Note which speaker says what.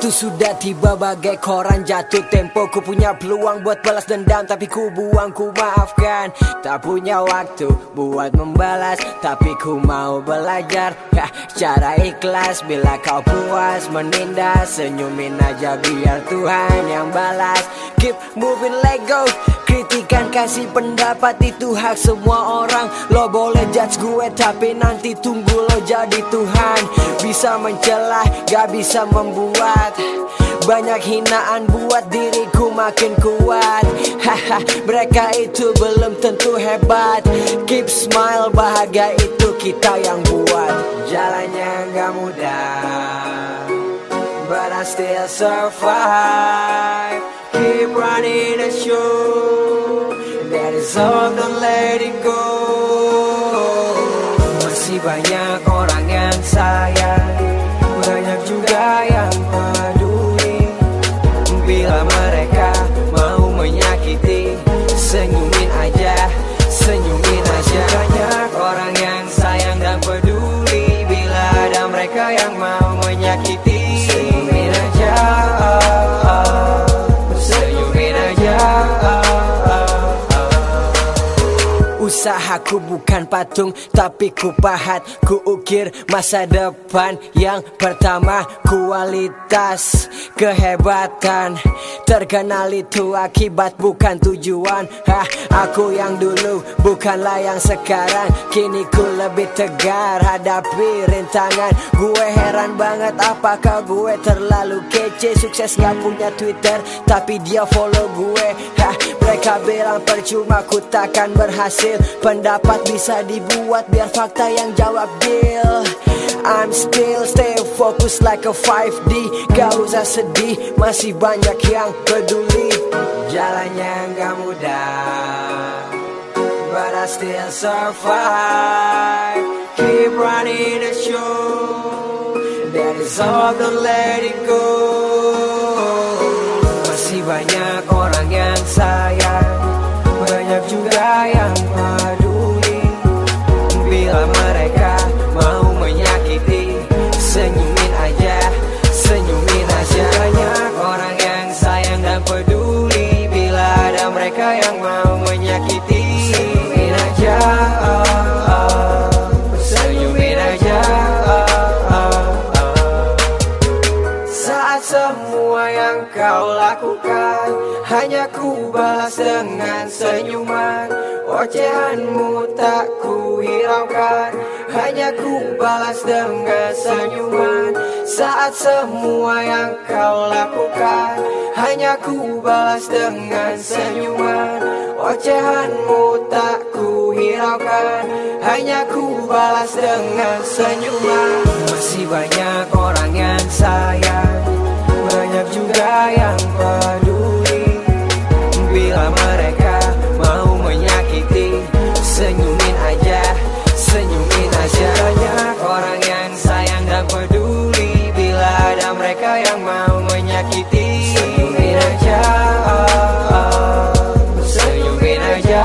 Speaker 1: Tiba-tiba bagai koran jatuh tempo. Ku punya peluang buat balas dendam Tapi ku buang, ku maafkan. Tak punya waktu buat membalas Tapi ku mau belajar. Ya, Cara ikhlas Bila kau puas menindas Senyumin aja biar Tuhan yang balas. Keep moving let go Kritikan kasih pendapat itu hak semua orang. Lo boleh judge gue tapi nanti tunggu lo jadi Tuhan. Bisa mencelah gak bisa membuat. Banyak hinaan buat diriku makin kuat. Haha, mereka itu belum tentu hebat. Keep smile, bahagia itu kita yang buat. Jalannya gak mudah But I still survive. Keep running the show is don't it go. Masih banyak orang yang sayang. Banyak juga yang Usahaku bukan patung tapi ku pahat Ku ukir masa depan yang pertama. Kualitas kehebatan Terkenal itu akibat bukan tujuan. Hah, Aku yang dulu bukanlah yang sekarang. Kini ku lebih tegar hadapi rintangan. Gue heran banget apakah gue terlalu kece. Sukses gak punya Twitter tapi dia follow gue. Hah, Mereka bilang percuma ku takkan berhasil. Pendapat bisa dibuat biar fakta yang jawab deal I'm still stay focused like a 5D Gak usah sedih, masih banyak yang peduli. Jalannya gak mudah But I still survive. Keep running the show That is all, don't let it go. Masih banyak orang yang sayang Banyak juga yang kau lakukan. Hanya ku balas dengan senyuman. Ocehanmu tak ku hiraukan. Hanya ku balas dengan senyuman. Saat semua yang kau lakukan. Hanya ku balas dengan senyuman. Ocehanmu tak ku hiraukan. Hanya ku balas dengan senyuman. Masih banyak orang peduli Bila ada mereka yang mau menyakiti Senyumin aja oh, oh. Senyumin aja